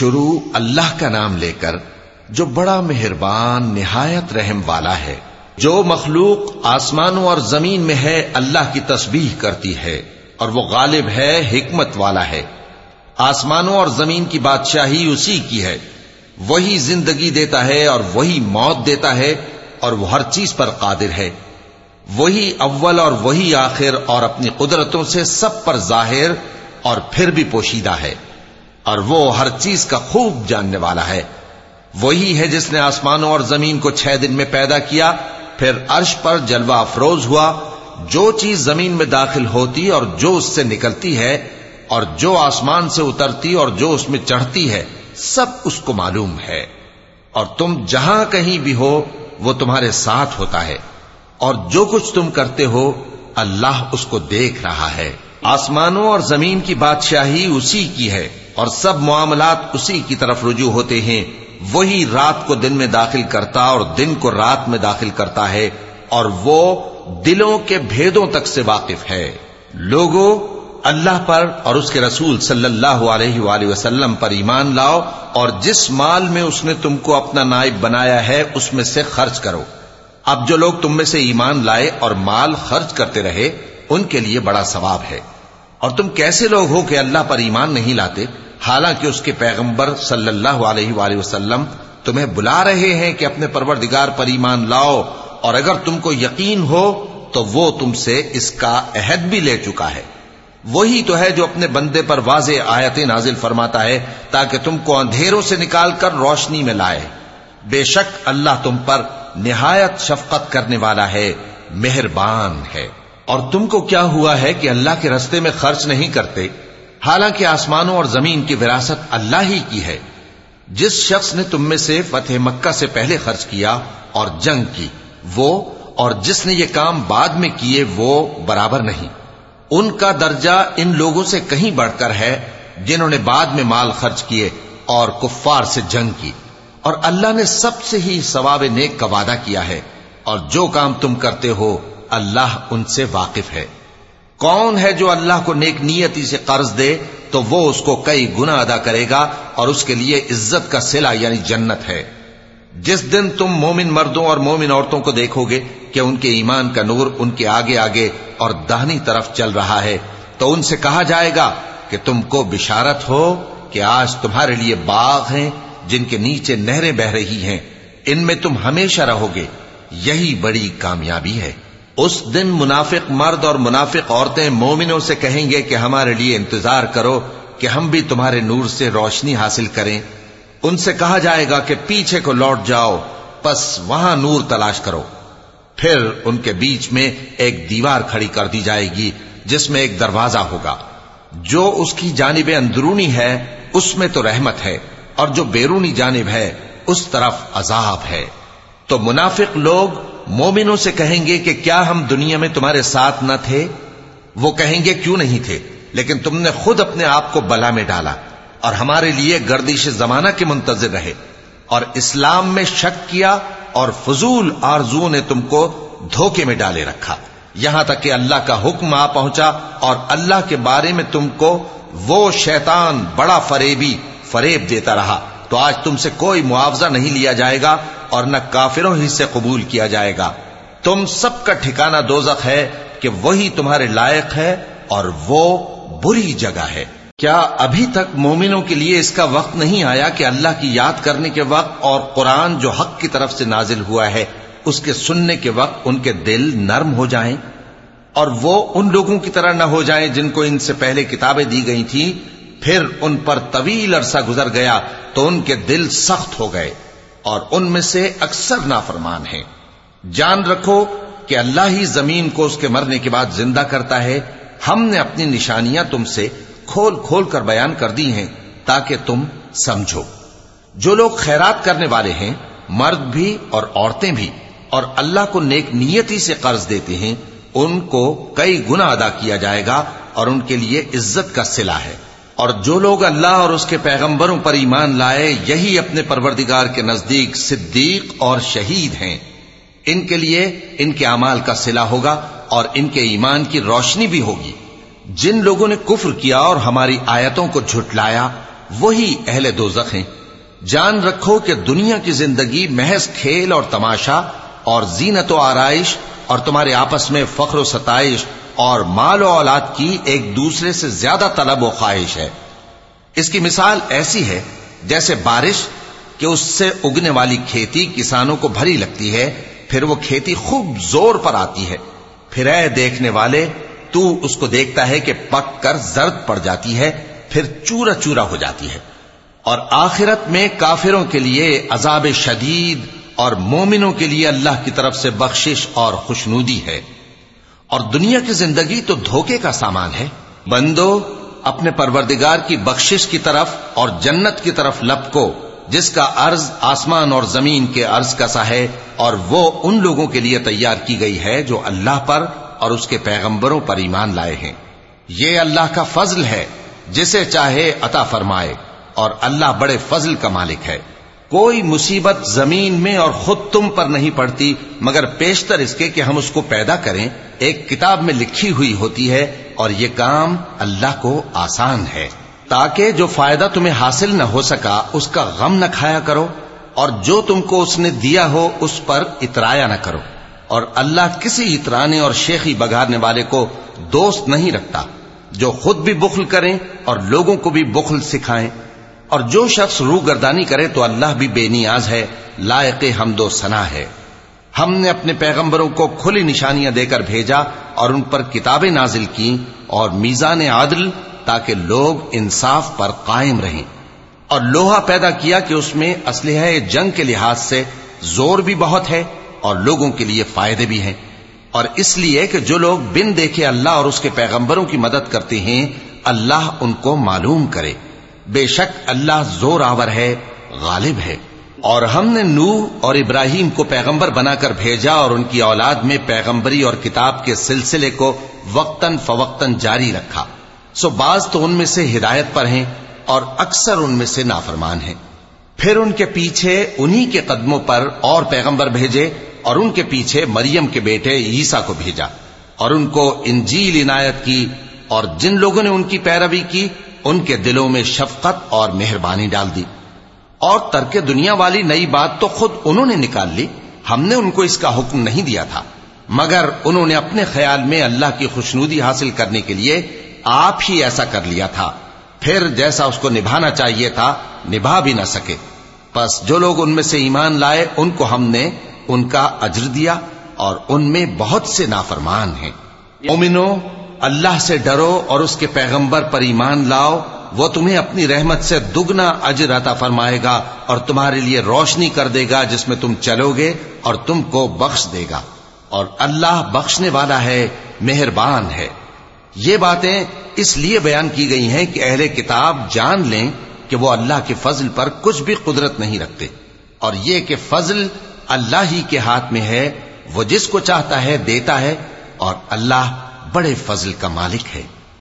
شروع اللہ کا نام لے کر جو بڑا مہربان، نہایت رحم والا ہے، جو مخلوق آسمانوں اور زمین میں ہے، اللہ کی تسبیح کرتی ہے، اور وہ غالب ہے، حکمت والا ہے۔ آسمانوں اور زمین کی بادشاہی اسی کی ہے۔ وہی زندگی دیتا ہے اور وہی موت دیتا ہے، اور وہ ہر چیز پر قادر ہے۔ وہی اول اور وہی آخر اور اپنی قدرتوں سے سب پر ظاہر اور پھر بھی پوشیدہ ہے۔ اور وہ ہر چیز کا خوب جاننے والا ہے۔ وہی ہے جس نے آسمانوں اور زمین کو چھ دن میں پیدا کیا، پھر عرش پر جلوہ افروز ہوا۔ جو چیز زمین میں داخل ہوتی اور جو اس سے نکلتی ہے، اور جو آسمان سے اترتی اور جو اس میں چڑھتی ہے، سب اس کو معلوم ہے۔ اور تم جہاں کہیں بھی ہو، وہ تمہارے ساتھ ہوتا ہے۔ اور جو کچھ تم کرتے ہو، اللہ اس کو دیکھ رہا ہے۔ آسمانوں اور زمین کی بادشاہی اسی کی ہے۔ اور سب معاملات اسی کی طرف رجوع ہوتے ہیں۔ وہی رات کو دن میں داخل کرتا اور دن کو رات میں داخل کرتا ہے اور وہ دلوں کے بھیدوں تک سے واقف ہے۔ لوگوں اللہ پر اور اس کے رسول صلی اللہ علیہ وآلہ وسلم پر ایمان لاؤ اور جس مال میں اس نے تم کو اپنا نائب بنایا ہے، اس میں سے خرچ کرو۔ اب جو لوگ تم میں سے ایمان لائے اور مال خرچ کرتے رہے، ان کے لیے بڑا ثواب ہے۔ اور تم کیسے لوگ ہو کہ اللہ پر ایمان نہیں لاتے؟ حالانکہ اس کے پیغمبر صلی اللہ علیہ وآلہ وسلم تمہیں بلا رہے ہیں کہ اپنے پروردگار پر ایمان لاؤ، اور اگر تم کو یقین ہو تو وہ تم سے اس کا عہد بھی لے چکا ہے۔ وہی تو ہے جو اپنے بندے پر واضح آیتیں نازل فرماتا ہے، تاکہ تم کو اندھیروں سے نکال کر روشنی میں لائے۔ بے شک اللہ تم پر نہایت شفقت کرنے والا ہے، مہربان ہے۔ اور تم کو کیا ہوا ہے کہ اللہ کے رستے میں خرچ نہیں کرتے؟ حالانکہ آسمانوں اور زمین کی وراثت اللہ ہی کی ہے۔ جس شخص نے تم میں سے فتح مکہ سے پہلے خرچ کیا اور جنگ کی، وہ اور جس نے یہ کام بعد میں کیے، وہ برابر نہیں۔ ان کا درجہ ان لوگوں سے کہیں بڑھ کر ہے جنہوں نے بعد میں مال خرچ کیے اور کفار سے جنگ کی۔ اور اللہ نے سب سے ہی ثواب نیک کا وعدہ کیا ہے۔ اور جو کام تم کرتے ہو، اللہ ان سے واقف ہے۔ کون ہے جو اللہ کو نیک نیتی سے قرض دے تو وہ اس کو کئی گنا ادا کرے گا اور اس کے لیے عزت کا سلا یعنی جنت ہے۔ جس دن تم مومن مردوں اور مومن عورتوں کو دیکھو گے کہ ان کے ایمان کا نور ان کے آگے آگے اور دہنی طرف چل رہا ہے، تو ان سے کہا جائے گا کہ تم کو بشارت ہو کہ آج تمہارے لیے باغ ہیں جن کے نیچے نہریں بہ رہی ہیں۔ ان میں تم ہمیشہ رہو گے۔ یہی بڑی کامیابی ہے۔ اس دن منافق مرد اور منافق عورتیں مومنوں سے کہیں گے کہ ہمارے لیے انتظار کرو کہ ہم بھی تمہارے نور سے روشنی حاصل کریں۔ ان سے کہا جائے گا کہ پیچھے کو لوٹ جاؤ، پس وہاں نور تلاش کرو۔ پھر ان کے بیچ میں ایک دیوار کھڑی کر دی جائے گی، جس میں ایک دروازہ ہوگا۔ جو اس کی جانب اندرونی ہے، اس میں تو رحمت ہے، اور جو بیرونی جانب ہے، اس طرف عذاب ہے۔ تو منافق لوگ مومنوں سے کہیں گے کہ کیا ہم دنیا میں تمہارے ساتھ نہ تھے؟ وہ کہیں گے کیوں نہیں تھے؟ لیکن تم نے خود اپنے آپ کو بلا میں ڈالا اور ہمارے لیے گردش زمانہ کے منتظر رہے اور اسلام میں شک کیا اور فضول آرزو نے تم کو دھوکے میں ڈالے رکھا۔ یہاں تک کہ اللہ کا حکم آ پہنچا اور اللہ کے بارے میں تم کو وہ شیطان بڑا فریبی فریب دیتا رہا۔ تو آج تم سے کوئی معاوضہ نہیں لیا جائے گا اور نہ کافروں ہی سے قبول کیا جائے گا۔ تم سب کا ٹھکانہ دوزخ ہے کہ وہی تمہارے لائق ہے اور وہ بری جگہ ہے۔ کیا ابھی تک مومنوں کے لیے اس کا وقت نہیں آیا کہ اللہ کی یاد کرنے کے وقت اور قرآن جو حق کی طرف سے نازل ہوا ہے، اس کے سننے کے وقت ان کے دل نرم ہو جائیں؟ اور وہ ان لوگوں کی طرح نہ ہو جائیں جن کو ان سے پہلے کتابیں دی گئی تھیں، پھر ان پر طویل عرصہ گزر گیا تو ان کے دل سخت ہو گئے۔ اور ان میں سے اکثر نافرمان ہیں۔ جان رکھو کہ اللہ ہی زمین کو اس کے مرنے کے بعد زندہ کرتا ہے۔ ہم نے اپنی نشانیاں تم سے کھول کھول کر بیان کر دی ہیں تاکہ تم سمجھو۔ جو لوگ خیرات کرنے والے ہیں، مرد بھی اور عورتیں بھی، اور اللہ کو نیک نیتی سے قرض دیتے ہیں، ان کو کئی گنا ادا کیا جائے گا اور ان کے لیے عزت کا سلا ہے۔ اور جو لوگ اللہ اور اس کے پیغمبروں پر ایمان لائے، یہی اپنے پروردگار کے نزدیک صدیق اور شہید ہیں۔ ان کے لیے ان کے اعمال کا سلا ہوگا اور ان کے ایمان کی روشنی بھی ہوگی۔ جن لوگوں نے کفر کیا اور ہماری آیتوں کو جھٹلایا، وہی اہل دو ہیں۔ جان رکھو کہ دنیا کی زندگی محض کھیل اور تماشا اور زینت و آرائش اور تمہارے آپس میں فخر و ستائش اور مال و اولاد کی ایک دوسرے سے زیادہ طلب و خواہش ہے۔ اس کی مثال ایسی ہے، جیسے بارش کہ اس سے اگنے والی کھیتی کسانوں کو بھری لگتی ہے، پھر وہ کھیتی خوب زور پر آتی ہے۔ پھر اے دیکھنے والے، تو اس کو دیکھتا ہے کہ پک کر زرد پڑ جاتی ہے، پھر چورا چورا ہو جاتی ہے۔ اور آخرت میں کافروں کے لیے عذاب شدید اور مومنوں کے لیے اللہ کی طرف سے بخشش اور خوشنودی ہے۔ اور دنیا کی زندگی تو دھوکے کا سامان ہے۔ بندو، اپنے پروردگار کی بخشش کی طرف اور جنت کی طرف لپ کو، جس کا عرض آسمان اور زمین کے عرض کا سا ہے، اور وہ ان لوگوں کے لیے تیار کی گئی ہے جو اللہ پر اور اس کے پیغمبروں پر ایمان لائے ہیں۔ یہ اللہ کا فضل ہے، جسے چاہے عطا فرمائے، اور اللہ بڑے فضل کا مالک ہے۔ کوئی مصیبت زمین میں اور خود تم پر نہیں پڑتی، مگر پیشتر اس کے کہ ہم اس کو پیدا کریں۔ ایک کتاب میں لکھی ہوئی ہوتی ہے اور یہ کام اللہ کو آسان ہے۔ تاکہ جو فائدہ تمہیں حاصل نہ ہو سکا، اس کا غم نہ کھایا کرو اور جو تم کو اس نے دیا ہو، اس پر اترایا نہ کرو۔ اور اللہ کسی اترانے اور شیخی بگارنے والے کو دوست نہیں رکھتا۔ جو خود بھی بخل کریں اور لوگوں کو بھی بخل سکھائیں۔ اور جو شخص روح گردانی کرے تو اللہ بھی بے نیاز ہے، لائق حمد و سنا ہے۔ ہم نے اپنے پیغمبروں کو کھلی نشانیاں دے کر بھیجا اور ان پر کتابیں نازل کی اور میزان عادل تاکہ لوگ انصاف پر قائم رہیں۔ اور لوہا پیدا کیا کہ اس میں اسلحہ جنگ کے لحاظ سے زور بھی بہت ہے اور لوگوں کے لیے فائدے بھی ہیں۔ اور اس لیے کہ جو لوگ بن دیکھے اللہ اور اس کے پیغمبروں کی مدد کرتے ہیں، اللہ ان کو معلوم کرے۔ بے شک اللہ زور آور ہے، غالب ہے۔ اور ہم نے نوح اور ابراہیم کو پیغمبر بنا کر بھیجا اور ان کی اولاد میں پیغمبری اور کتاب کے سلسلے کو وقتاً فوقتاً جاری رکھا۔ سو بعض تو ان میں سے ہدایت پر ہیں اور اکثر ان میں سے نافرمان ہیں۔ پھر ان کے پیچھے انہی کے قدموں پر اور پیغمبر بھیجے اور ان کے پیچھے مریم کے بیٹے عیسا کو بھیجا اور ان کو انجیل عنایت کی اور جن لوگوں نے ان کی پیروی کی، ان کے دلوں میں شفقت اور مہربانی ڈال دی۔ اور ترک دنیا والی نئی بات تو خود انہوں نے نکال لی ہم نے ان کو اس کا حکم نہیں دیا تھا۔ مگر انہوں نے اپنے خیال میں اللہ کی خوشنودی حاصل کرنے کے لیے آپ ہی ایسا کر لیا تھا۔ پھر جیسا اس کو نبھانا چاہیے تھا نبھا بھی نہ سکے۔ بس جو لوگ ان میں سے ایمان لائے ان کو ہم نے ان کا اجر دیا اور ان میں بہت سے نافرمان ہیں۔ مومنو اللہ سے ڈرو اور اس کے پیغمبر پر ایمان لاؤ۔ وہ تمہیں اپنی رحمت سے دگنا اجر عطا فرمائے گا اور تمہارے لیے روشنی کر دے گا جس میں تم چلو گے اور تم کو بخش دے گا اور اللہ بخشنے والا ہے، مہربان ہے۔ یہ باتیں اس لیے بیان کی گئی ہیں کہ اہل کتاب جان لیں کہ وہ اللہ کے فضل پر کچھ بھی قدرت نہیں رکھتے اور یہ کہ فضل اللہ ہی کے ہاتھ میں ہے، وہ جس کو چاہتا ہے دیتا ہے اور اللہ بڑے فضل کا مالک ہے۔